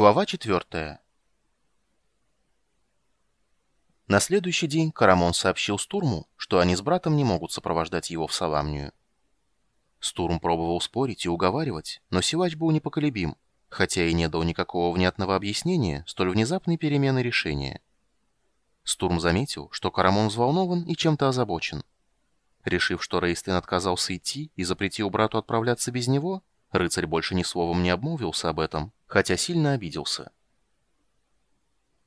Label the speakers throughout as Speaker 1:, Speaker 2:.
Speaker 1: Глава 4. На следующий день Карамон сообщил Стурму, что они с братом не могут сопровождать его в Саламнию. Стурм пробовал спорить и уговаривать, но Силач был непоколебим, хотя и не дал никакого внятного объяснения столь внезапной перемены решения. Стурм заметил, что Карамон взволнован и чем-то озабочен. Решив, что Рейстлин отказался идти и запретил брату отправляться без него, рыцарь больше ни словом не обмолвился об этом, хотя сильно обиделся.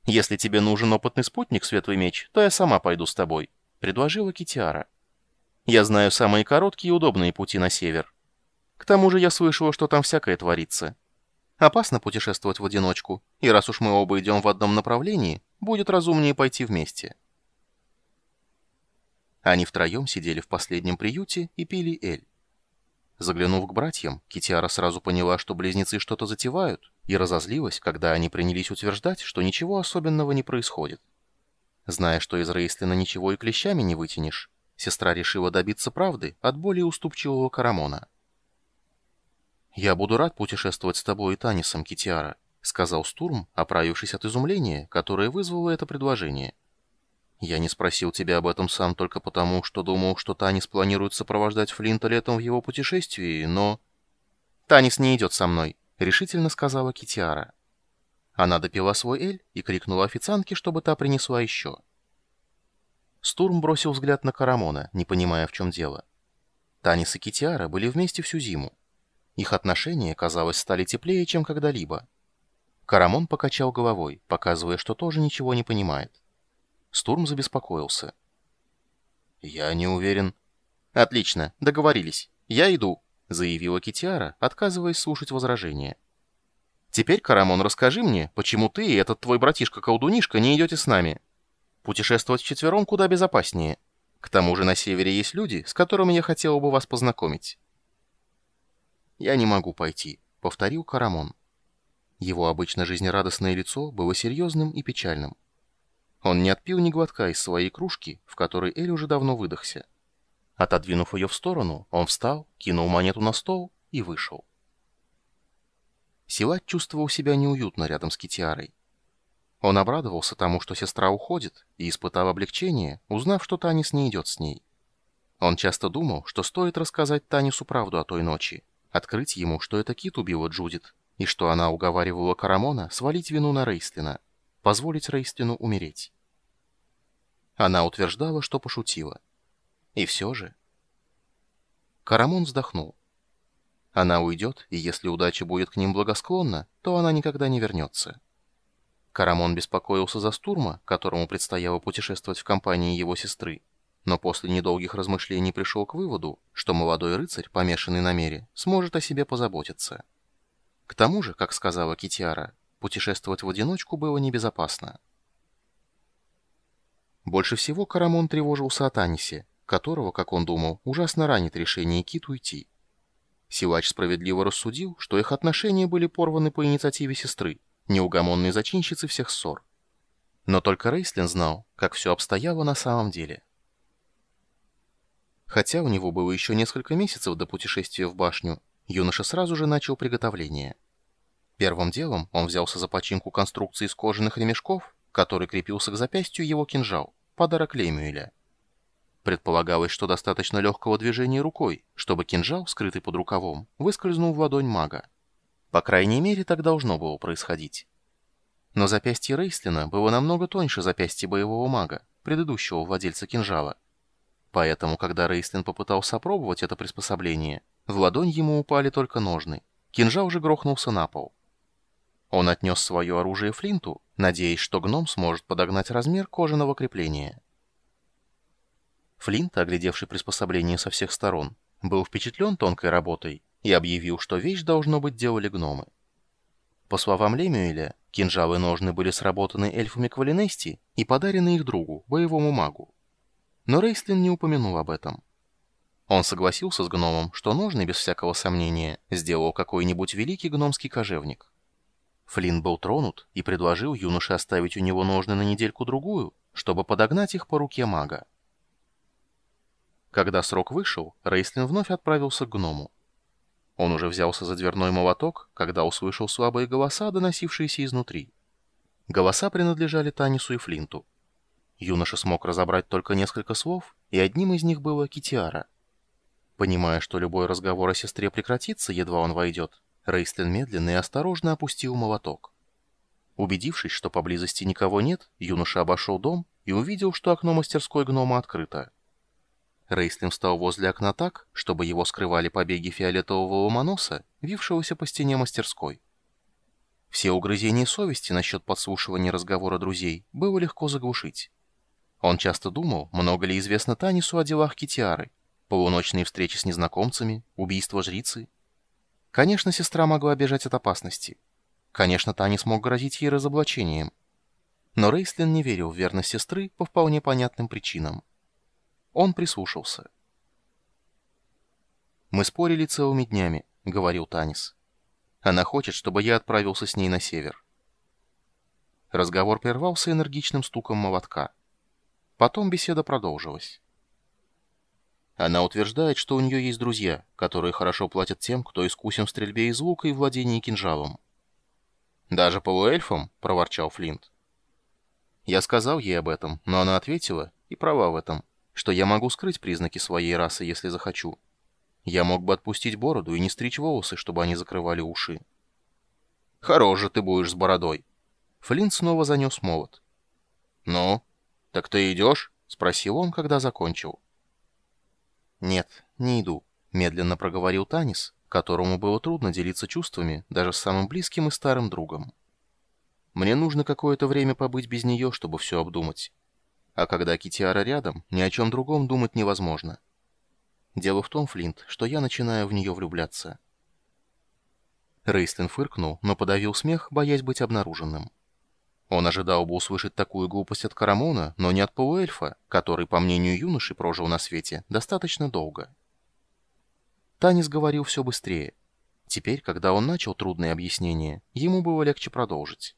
Speaker 1: «Если тебе нужен опытный спутник, Светлый Меч, то я сама пойду с тобой», — предложила Китиара. «Я знаю самые короткие и удобные пути на север. К тому же я слышала, что там всякое творится. Опасно путешествовать в одиночку, и раз уж мы оба идем в одном направлении, будет разумнее пойти вместе». Они втроем сидели в последнем приюте и пили эль. Заглянув к братьям, Китиара сразу поняла, что близнецы что-то затевают, и разозлилась, когда они принялись утверждать, что ничего особенного не происходит. Зная, что из Рейслина ничего и клещами не вытянешь, сестра решила добиться правды от более уступчивого Карамона. «Я буду рад путешествовать с тобой и Танисом, Китиара», — сказал Стурм, оправившись от изумления, которое вызвало это предложение. Я не спросил тебя об этом сам только потому, что думал, что Танис планирует сопровождать Флинта летом в его путешествии, но... «Танис не идет со мной», — решительно сказала Китиара. Она допила свой эль и крикнула официантке, чтобы та принесла еще. Стурм бросил взгляд на Карамона, не понимая, в чем дело. Танис и Китиара были вместе всю зиму. Их отношения, казалось, стали теплее, чем когда-либо. Карамон покачал головой, показывая, что тоже ничего не понимает. Стурм забеспокоился. «Я не уверен». «Отлично, договорились. Я иду», — заявила Китиара, отказываясь слушать возражения. «Теперь, Карамон, расскажи мне, почему ты и этот твой братишка-колдунишка не идете с нами? Путешествовать вчетвером куда безопаснее. К тому же на севере есть люди, с которыми я хотел бы вас познакомить». «Я не могу пойти», — повторил Карамон. Его обычно жизнерадостное лицо было серьезным и печальным. Он не отпил ни глотка из своей кружки, в которой Эль уже давно выдохся. Отодвинув ее в сторону, он встал, кинул монету на стол и вышел. Силат чувствовал себя неуютно рядом с Китиарой. Он обрадовался тому, что сестра уходит, и испытал облегчение, узнав, что Танис не идет с ней. Он часто думал, что стоит рассказать Танису правду о той ночи, открыть ему, что это Кит убила Джудит, и что она уговаривала Карамона свалить вину на Рейстлина, позволить Рейстлину умереть. Она утверждала, что пошутила. И все же... Карамон вздохнул. Она уйдет, и если удача будет к ним благосклонна, то она никогда не вернется. Карамон беспокоился за Стурма, которому предстояло путешествовать в компании его сестры, но после недолгих размышлений пришел к выводу, что молодой рыцарь, помешанный на мере, сможет о себе позаботиться. К тому же, как сказала Китиара, путешествовать в одиночку было небезопасно. Больше всего Карамон тревожился о Танисе, которого, как он думал, ужасно ранит решение Кит уйти. Силач справедливо рассудил, что их отношения были порваны по инициативе сестры, неугомонной зачинщицы всех ссор. Но только Рейслин знал, как все обстояло на самом деле. Хотя у него было еще несколько месяцев до путешествия в башню, юноша сразу же начал приготовление. Первым делом он взялся за починку конструкции из кожаных ремешков, который крепился к запястью его кинжал, подарок Лемюэля. Предполагалось, что достаточно легкого движения рукой, чтобы кинжал, скрытый под рукавом, выскользнул в ладонь мага. По крайней мере, так должно было происходить. Но запястье Рейслина было намного тоньше запястья боевого мага, предыдущего владельца кинжала. Поэтому, когда Рейслин попытался опробовать это приспособление, в ладонь ему упали только ножны. Кинжал же грохнулся на пол. Он отнес свое оружие Флинту, надеясь, что гном сможет подогнать размер кожаного крепления. Флинт, оглядевший приспособление со всех сторон, был впечатлен тонкой работой и объявил, что вещь должно быть делали гномы. По словам Лемюэля, кинжалы ножны были сработаны эльфами Квалинести и подарены их другу, боевому магу. Но Рейслин не упомянул об этом. Он согласился с гномом, что ножны, без всякого сомнения, сделал какой-нибудь великий гномский кожевник. Флинн был тронут и предложил юноше оставить у него ножны на недельку-другую, чтобы подогнать их по руке мага. Когда срок вышел, Рейслин вновь отправился к гному. Он уже взялся за дверной молоток, когда услышал слабые голоса, доносившиеся изнутри. Голоса принадлежали Танису и Флинту. Юноша смог разобрать только несколько слов, и одним из них было «Китиара». Понимая, что любой разговор о сестре прекратится, едва он войдет, Рейстлин медленно и осторожно опустил молоток. Убедившись, что поблизости никого нет, юноша обошел дом и увидел, что окно мастерской гнома открыто. Рейслин встал возле окна так, чтобы его скрывали побеги фиолетового ломоноса, вившегося по стене мастерской. Все угрызения совести насчет подслушивания разговора друзей было легко заглушить. Он часто думал, много ли известно Танису о делах Китиары, полуночные встречи с незнакомцами, убийство жрицы. Конечно, сестра могла бежать от опасности. Конечно, Танис мог грозить ей разоблачением. Но Рейслин не верил в верность сестры по вполне понятным причинам. Он прислушался. «Мы спорили целыми днями», — говорил Танис. «Она хочет, чтобы я отправился с ней на север». Разговор прервался энергичным стуком молотка. Потом беседа продолжилась. Она утверждает, что у нее есть друзья, которые хорошо платят тем, кто искусен в стрельбе из лука и владении кинжалом. «Даже полуэльфам?» — проворчал Флинт. Я сказал ей об этом, но она ответила, и права в этом что я могу скрыть признаки своей расы, если захочу. Я мог бы отпустить бороду и не стричь волосы, чтобы они закрывали уши. Хорош же ты будешь с бородой. Флинт снова занес молот. «Ну, так ты идешь?» — спросил он, когда закончил. «Нет, не иду», — медленно проговорил Танис, которому было трудно делиться чувствами даже с самым близким и старым другом. «Мне нужно какое-то время побыть без нее, чтобы все обдумать. А когда Китиара рядом, ни о чем другом думать невозможно. Дело в том, Флинт, что я начинаю в нее влюбляться. Рейстлин фыркнул, но подавил смех, боясь быть обнаруженным. Он ожидал бы услышать такую глупость от Карамона, но не от полуэльфа, который, по мнению юноши, прожил на свете достаточно долго. Танис говорил все быстрее. Теперь, когда он начал трудные объяснения, ему было легче продолжить.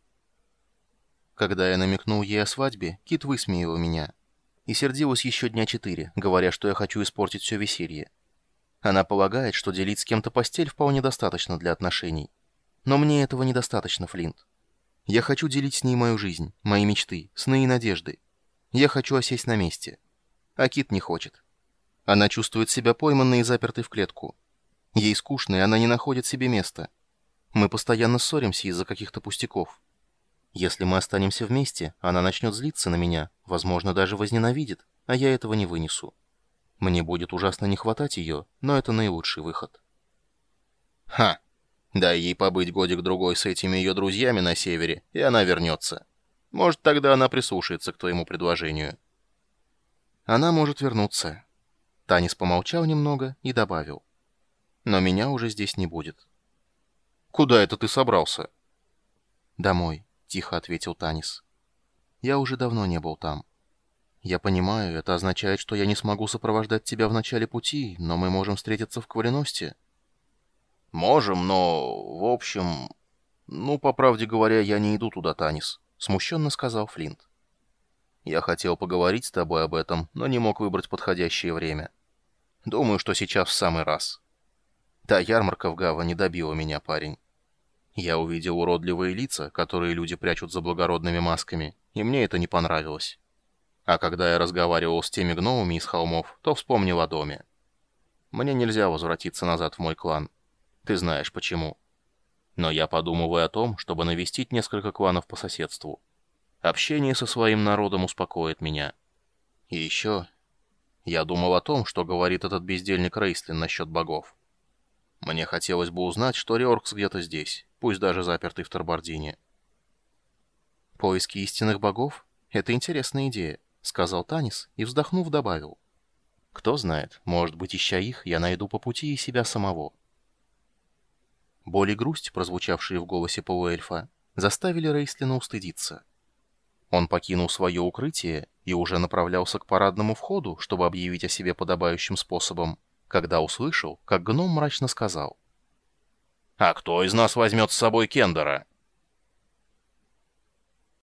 Speaker 1: Когда я намекнул ей о свадьбе, Кит высмеяла меня. И сердилась еще дня четыре, говоря, что я хочу испортить все веселье. Она полагает, что делить с кем-то постель вполне достаточно для отношений. Но мне этого недостаточно, Флинт. Я хочу делить с ней мою жизнь, мои мечты, сны и надежды. Я хочу осесть на месте. А Кит не хочет. Она чувствует себя пойманной и запертой в клетку. Ей скучно, и она не находит себе места. Мы постоянно ссоримся из-за каких-то пустяков. Если мы останемся вместе, она начнет злиться на меня, возможно, даже возненавидит, а я этого не вынесу. Мне будет ужасно не хватать ее, но это наилучший выход. Ха! Дай ей побыть годик-другой с этими ее друзьями на севере, и она вернется. Может, тогда она прислушается к твоему предложению. Она может вернуться. Танис помолчал немного и добавил. Но меня уже здесь не будет. Куда это ты собрался? Домой. — тихо ответил Танис. «Я уже давно не был там. Я понимаю, это означает, что я не смогу сопровождать тебя в начале пути, но мы можем встретиться в Кваленосте». «Можем, но... в общем... Ну, по правде говоря, я не иду туда, Танис», — смущенно сказал Флинт. «Я хотел поговорить с тобой об этом, но не мог выбрать подходящее время. Думаю, что сейчас в самый раз. Та ярмарка в Гава не добила меня, парень. Я увидел уродливые лица, которые люди прячут за благородными масками, и мне это не понравилось. А когда я разговаривал с теми гномами из холмов, то вспомнил о доме. Мне нельзя возвратиться назад в мой клан. Ты знаешь почему. Но я подумываю о том, чтобы навестить несколько кланов по соседству. Общение со своим народом успокоит меня. И еще... Я думал о том, что говорит этот бездельник Рейслин насчет богов. Мне хотелось бы узнать, что Риоркс где-то здесь, пусть даже запертый в Тарбардине. «Поиски истинных богов — это интересная идея», — сказал Танис и, вздохнув, добавил. «Кто знает, может быть, ища их, я найду по пути и себя самого». Боль и грусть, прозвучавшие в голосе полуэльфа, заставили Рейслина устыдиться. Он покинул свое укрытие и уже направлялся к парадному входу, чтобы объявить о себе подобающим способом, когда услышал, как гном мрачно сказал. «А кто из нас возьмет с собой Кендера?»